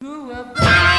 through a